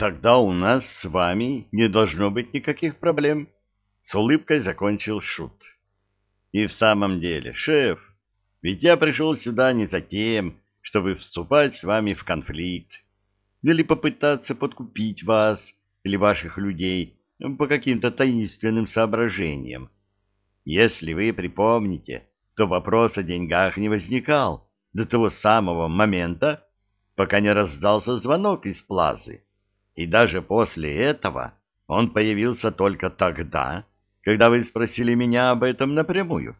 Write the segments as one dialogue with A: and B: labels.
A: Тогда у нас с вами не должно быть никаких проблем. С улыбкой закончил Шут. И в самом деле, шеф, ведь я пришел сюда не за тем, чтобы вступать с вами в конфликт или попытаться подкупить вас или ваших людей по каким-то таинственным соображениям. Если вы припомните, то вопрос о деньгах не возникал до того самого момента, пока не раздался звонок из плазы. И даже после этого он появился только тогда, когда вы спросили меня об этом напрямую.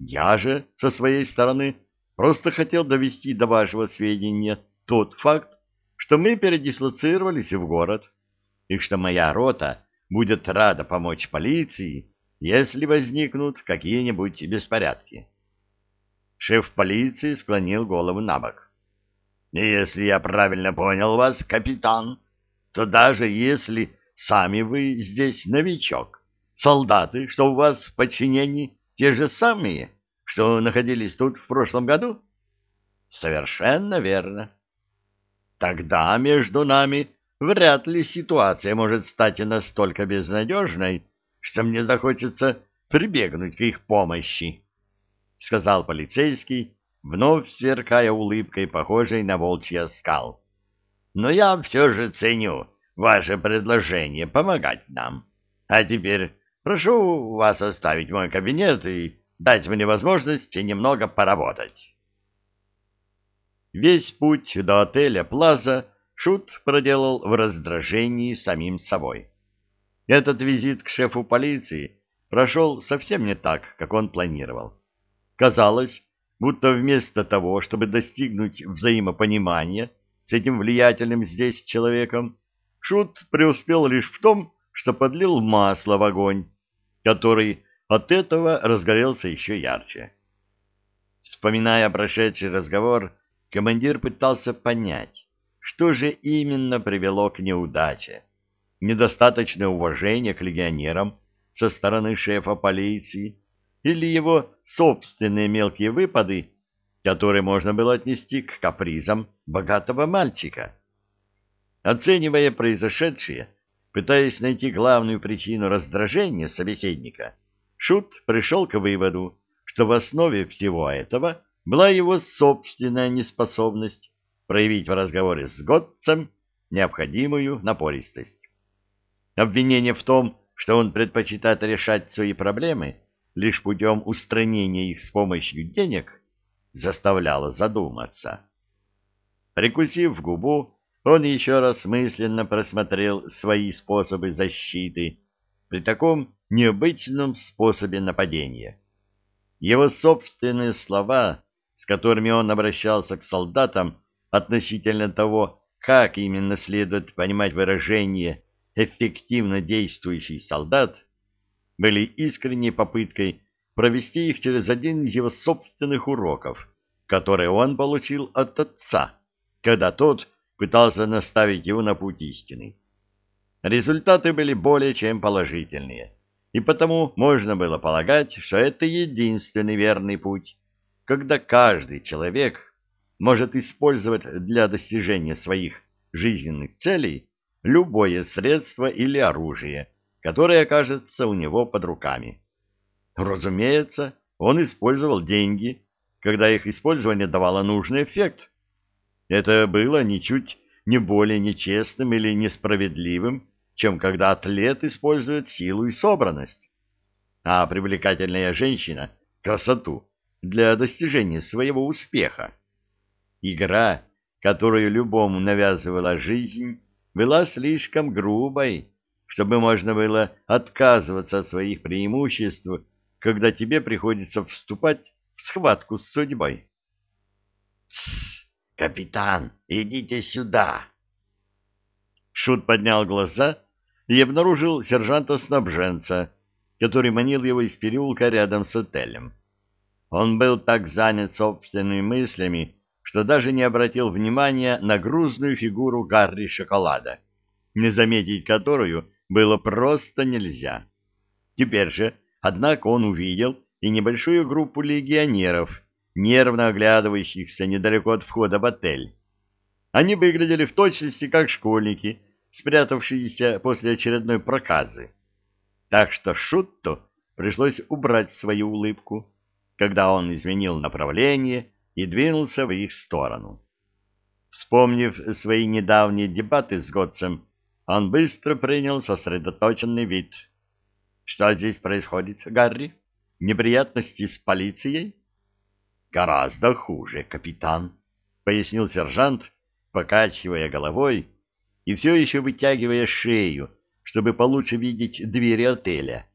A: Я же, со своей стороны, просто хотел довести до вашего сведения тот факт, что мы передислоцировались в город, и что моя рота будет рада помочь полиции, если возникнут какие-нибудь беспорядки. Шеф полиции склонил голову на бок. «Если я правильно понял вас, капитан, то даже если сами вы здесь новичок, солдаты, что у вас в подчинении, те же самые, что находились тут в прошлом году?» «Совершенно верно. Тогда между нами вряд ли ситуация может стать настолько безнадежной, что мне захочется прибегнуть к их помощи, — сказал полицейский, вновь сверкая улыбкой, похожей на волчья скал. — Но я все же ценю ваше предложение помогать нам. А теперь прошу вас оставить мой кабинет и дать мне возможность немного поработать. Весь путь до отеля «Плаза» Шут проделал в раздражении самим собой. Этот визит к шефу полиции прошел совсем не так, как он планировал. Казалось, будто вместо того, чтобы достигнуть взаимопонимания с этим влиятельным здесь человеком, Шут преуспел лишь в том, что подлил масло в огонь, который от этого разгорелся еще ярче. Вспоминая прошедший разговор, командир пытался понять, что же именно привело к неудаче недостаточное уважение к легионерам со стороны шефа полиции или его собственные мелкие выпады, которые можно было отнести к капризам богатого мальчика. Оценивая произошедшее, пытаясь найти главную причину раздражения собеседника, Шут пришел к выводу, что в основе всего этого была его собственная неспособность проявить в разговоре с Готцем необходимую напористость. Обвинение в том, что он предпочитает решать свои проблемы лишь путем устранения их с помощью денег, заставляло задуматься. Прикусив губу, он еще раз мысленно просмотрел свои способы защиты при таком необычном способе нападения. Его собственные слова, с которыми он обращался к солдатам относительно того, как именно следует понимать выражение эффективно действующий солдат были искренней попыткой провести их через один из его собственных уроков, которые он получил от отца, когда тот пытался наставить его на путь истины. Результаты были более чем положительные, и потому можно было полагать, что это единственный верный путь, когда каждый человек может использовать для достижения своих жизненных целей любое средство или оружие, которое окажется у него под руками. Разумеется, он использовал деньги, когда их использование давало нужный эффект. Это было ничуть не более нечестным или несправедливым, чем когда атлет использует силу и собранность, а привлекательная женщина — красоту для достижения своего успеха. Игра, которую любому навязывала жизнь, была слишком грубой, чтобы можно было отказываться от своих преимуществ, когда тебе приходится вступать в схватку с судьбой. «Тссс, капитан, идите сюда!» Шут поднял глаза и обнаружил сержанта-снабженца, который манил его из переулка рядом с отелем. Он был так занят собственными мыслями, что даже не обратил внимания на грузную фигуру Гарри Шоколада, не заметить которую было просто нельзя. Теперь же, однако, он увидел и небольшую группу легионеров, нервно оглядывающихся недалеко от входа в отель. Они выглядели в точности как школьники, спрятавшиеся после очередной проказы. Так что Шутту пришлось убрать свою улыбку, когда он изменил направление и двинулся в их сторону. Вспомнив свои недавние дебаты с Готцем, он быстро принял сосредоточенный вид. «Что здесь происходит, Гарри? Неприятности с полицией?» «Гораздо хуже, капитан», — пояснил сержант, покачивая головой и все еще вытягивая шею, чтобы получше видеть двери отеля.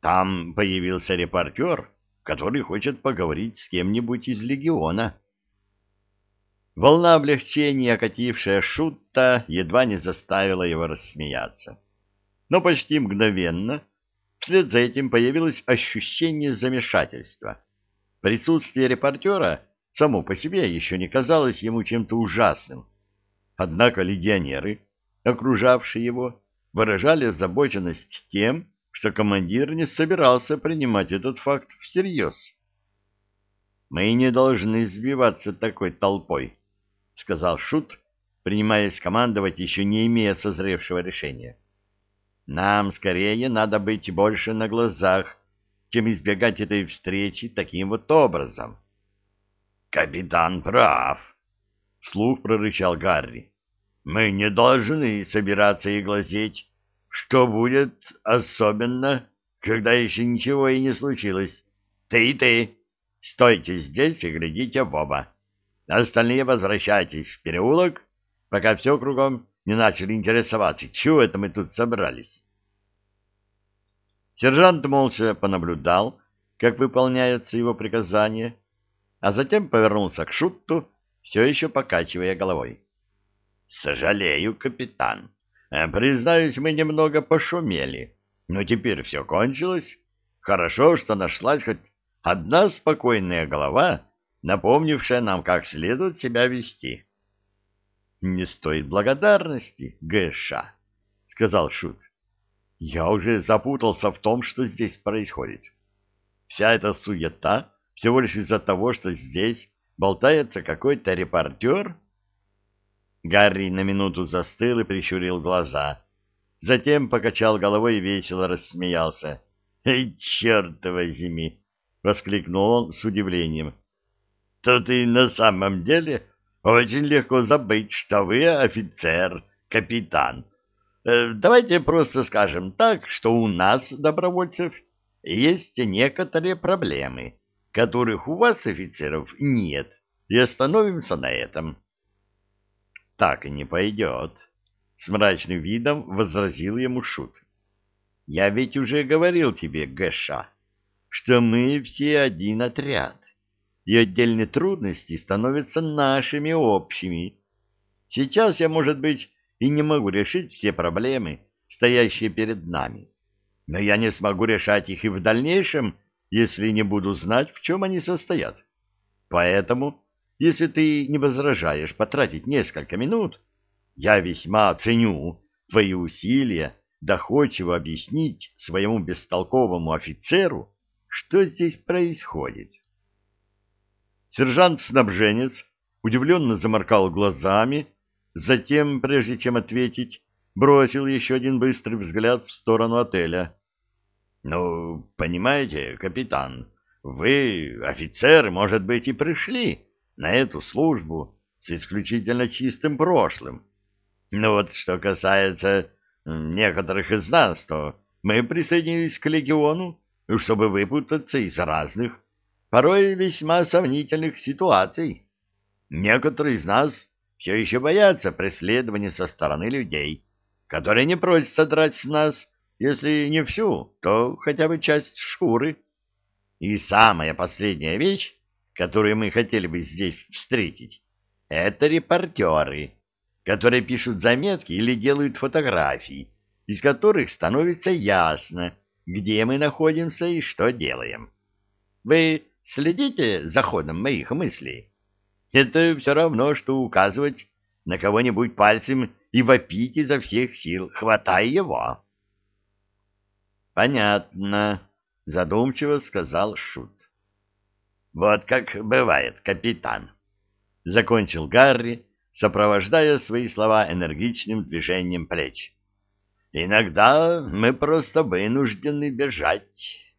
A: «Там появился репортер, который хочет поговорить с кем-нибудь из легиона». Волна облегчения, окатившая Шутта, едва не заставила его рассмеяться. Но почти мгновенно вслед за этим появилось ощущение замешательства. Присутствие репортера само по себе еще не казалось ему чем-то ужасным. Однако легионеры, окружавшие его, выражали озабоченность тем, что командир не собирался принимать этот факт всерьез. «Мы не должны сбиваться такой толпой», — сказал Шут, принимаясь командовать, еще не имея созревшего решения. «Нам скорее надо быть больше на глазах, чем избегать этой встречи таким вот образом». «Капитан прав», — вслух прорычал Гарри. «Мы не должны собираться и глазеть, что будет особенно, когда еще ничего и не случилось. Ты и ты, стойте здесь и глядите в оба. Остальные возвращайтесь в переулок, пока все кругом не начали интересоваться, чего это мы тут собрались. Сержант молча понаблюдал, как выполняются его приказания, а затем повернулся к Шутту, все еще покачивая головой. — Сожалею, капитан. Признаюсь, мы немного пошумели, но теперь все кончилось. Хорошо, что нашлась хоть одна спокойная голова, напомнившая нам, как следует себя вести. — Не стоит благодарности, Гэша, — сказал Шут. — Я уже запутался в том, что здесь происходит. Вся эта суета всего лишь из-за того, что здесь болтается какой-то репортер? Гарри на минуту застыл и прищурил глаза. Затем покачал головой и весело рассмеялся. «Эй, черт возьми!» — воскликнул он с удивлением. «Тут и на самом деле очень легко забыть, что вы офицер, капитан. Э, давайте просто скажем так, что у нас, добровольцев, есть некоторые проблемы, которых у вас, офицеров, нет, и остановимся на этом. — Так и не пойдет, — с мрачным видом возразил ему Шут. — Я ведь уже говорил тебе, Гэша, что мы все один отряд, и отдельные трудности становятся нашими общими. Сейчас я, может быть, и не могу решить все проблемы, стоящие перед нами, но я не смогу решать их и в дальнейшем, если не буду знать, в чем они состоят. Поэтому, если ты не возражаешь потратить несколько минут, я весьма ценю твои усилия доходчиво объяснить своему бестолковому офицеру, что здесь происходит. Сержант-снабженец удивленно заморкал глазами, затем, прежде чем ответить, бросил еще один быстрый взгляд в сторону отеля. Ну, понимаете, капитан, вы, офицеры, может быть, и пришли на эту службу с исключительно чистым прошлым. Но вот что касается некоторых из нас, то мы присоединились к легиону, чтобы выпутаться из разных, порой весьма сомнительных ситуаций. Некоторые из нас все еще боятся преследования со стороны людей, которые не просят содрать с нас если не всю, то хотя бы часть шкуры. И самая последняя вещь, которую мы хотели бы здесь встретить, это репортеры, которые пишут заметки или делают фотографии, из которых становится ясно, где мы находимся и что делаем. Вы следите за ходом моих мыслей? Это все равно, что указывать на кого-нибудь пальцем и вопить изо всех сил, хватай его. Понятно, задумчиво сказал Шут. Вот как бывает, капитан. Закончил Гарри, сопровождая свои слова энергичным движением плеч. «Иногда мы просто вынуждены бежать».